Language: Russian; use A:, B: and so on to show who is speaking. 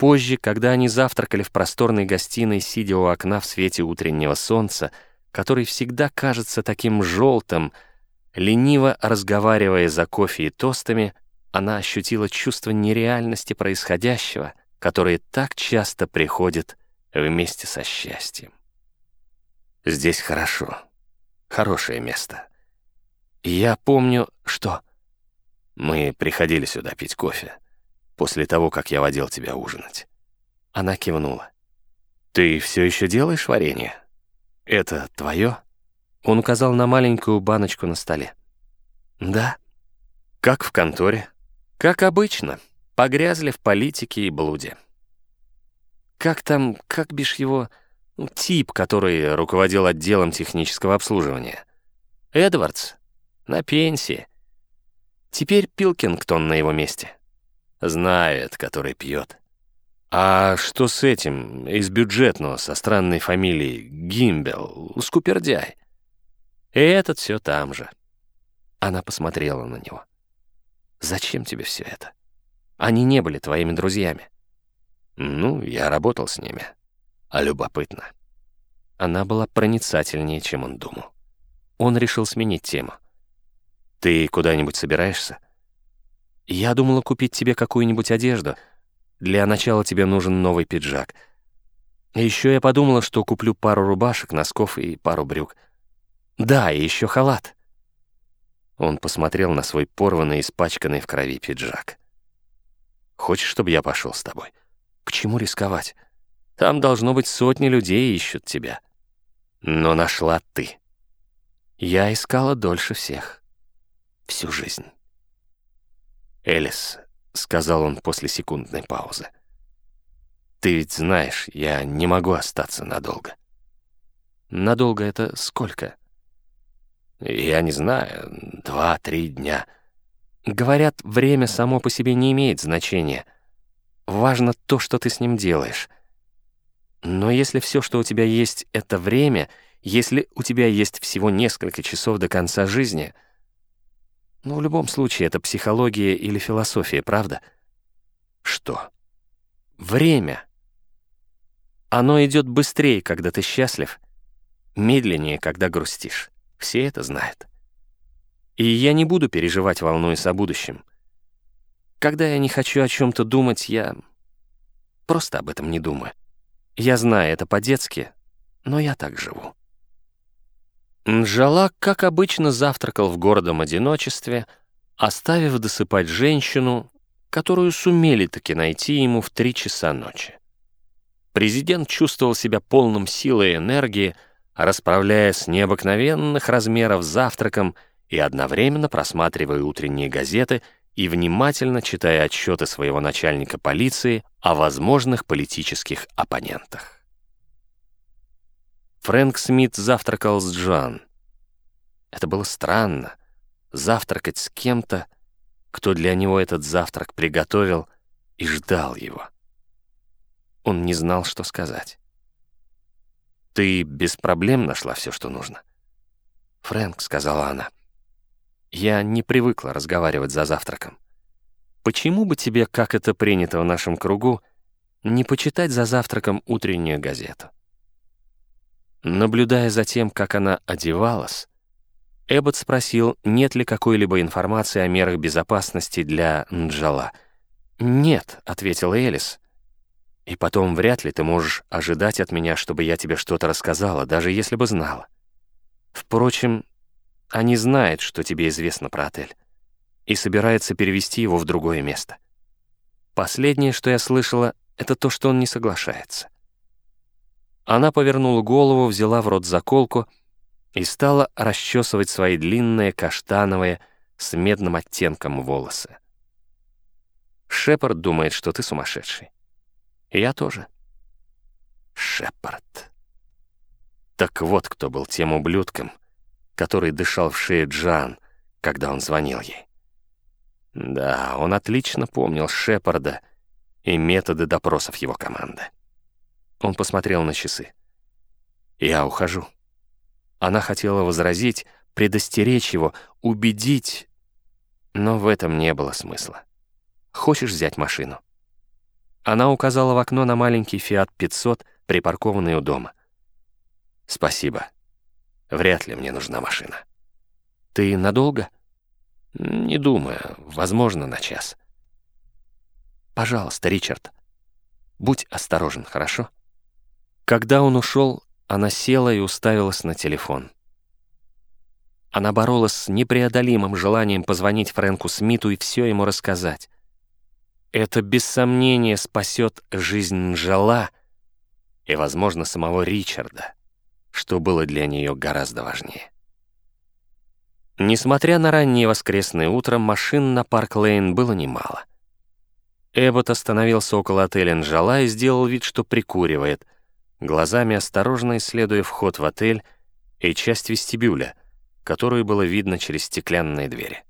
A: Позже, когда они завтракали в просторной гостиной, сидя у окна в свете утреннего солнца, который всегда кажется таким желтым, лениво разговаривая за кофе и тостами, она ощутила чувство нереальности происходящего, которое так часто приходит вместе со счастьем. Здесь хорошо. Хорошее место. Я помню, что... Мы приходили сюда пить кофе после того, как я водил тебя ужинать. Она кивнула. Ты все еще делаешь варенье? Это твое? Он указал на маленькую баночку на столе. Да. Как в конторе. Как обычно. Погрязли в политике и блуде. Как там, как бишь его... Ну, тип, который руководил отделом технического обслуживания. Эдвардс. На пенсии. Теперь Пилкингтон на его месте. Знает, который пьет. А что с этим, из бюджетного, со странной фамилией Гимбел, Скупердяй? И этот все там же. Она посмотрела на него. Зачем тебе все это? Они не были твоими друзьями. Ну, я работал с ними. А любопытно. Она была проницательнее, чем он думал. Он решил сменить тему. «Ты куда-нибудь собираешься?» «Я думала купить тебе какую-нибудь одежду. Для начала тебе нужен новый пиджак. Еще я подумала, что куплю пару рубашек, носков и пару брюк. Да, и еще халат». Он посмотрел на свой порванный, испачканный в крови пиджак. «Хочешь, чтобы я пошел с тобой? К чему рисковать? Там должно быть сотни людей ищут тебя. Но нашла ты. Я искала дольше всех. Всю жизнь». «Элис», — сказал он после секундной паузы, «ты ведь знаешь, я не могу остаться надолго». «Надолго это сколько?» «Я не знаю, два-три дня». Говорят, время само по себе не имеет значения. Важно то, что ты с ним делаешь. Но если все, что у тебя есть, — это время, если у тебя есть всего несколько часов до конца жизни — ну, в любом случае, это психология или философия, правда? Что? Время. Оно идет быстрее, когда ты счастлив, медленнее, когда грустишь. Все это знают. И я не буду переживать, волнуясь о будущем. Когда я не хочу о чем-то думать, я просто об этом не думаю. Я знаю это по-детски, но я так живу. Нджала, как обычно, завтракал в гордом одиночестве, оставив досыпать женщину, которую сумели таки найти ему в три часа ночи. Президент чувствовал себя полным силы и энергии, расправляя с необыкновенных размеров завтраком и одновременно просматривая утренние газеты и внимательно читая отчеты своего начальника полиции о возможных политических оппонентах. Фрэнк Смит завтракал с Джоан. Это было странно — завтракать с кем-то, кто для него этот завтрак приготовил и ждал его. Он не знал, что сказать. «Ты без проблем нашла все, что нужно?» «Фрэнк», — сказала она, — «я не привыкла разговаривать за завтраком. Почему бы тебе, как это принято в нашем кругу, не почитать за завтраком утреннюю газету?» Наблюдая за тем, как она одевалась, Эббот спросил, нет ли какой-либо информации о мерах безопасности для Нджала. «Нет», — ответила Элис. «И потом вряд ли ты можешь ожидать от меня, чтобы я тебе что-то рассказала, даже если бы знала. Впрочем, они знают, что тебе известно про отель, и собираются перевести его в другое место. Последнее, что я слышала, это то, что он не соглашается». Она повернула голову, взяла в рот заколку и стала расчесывать свои длинные каштановые с медным оттенком волосы. Шепард думает, что ты сумасшедший. Я тоже. Шепард. Так вот, кто был тем ублюдком, который дышал в шею Джан, когда он звонил ей. Да, он отлично помнил Шепарда и методы допросов его команды. Он посмотрел на часы. «Я ухожу». Она хотела возразить, предостеречь его, убедить, но в этом не было смысла. «Хочешь взять машину?» Она указала в окно на маленький «Фиат 500», припаркованный у дома. «Спасибо. Вряд ли мне нужна машина». «Ты надолго?» «Не думаю. Возможно, на час». «Пожалуйста, Ричард, будь осторожен, хорошо?» Когда он ушел, она села и уставилась на телефон. Она боролась с непреодолимым желанием позвонить Фрэнку Смиту и все ему рассказать. Это без сомнения спасет жизнь Нжала и, возможно, самого Ричарда, что было для нее гораздо важнее. Несмотря на раннее воскресное утро, машин на Парк-Лейн было немало. Эббот остановился около отеля Нжала и сделал вид, что прикуривает, глазами осторожно исследуя вход в отель и часть вестибюля, которую было видно через стеклянные двери.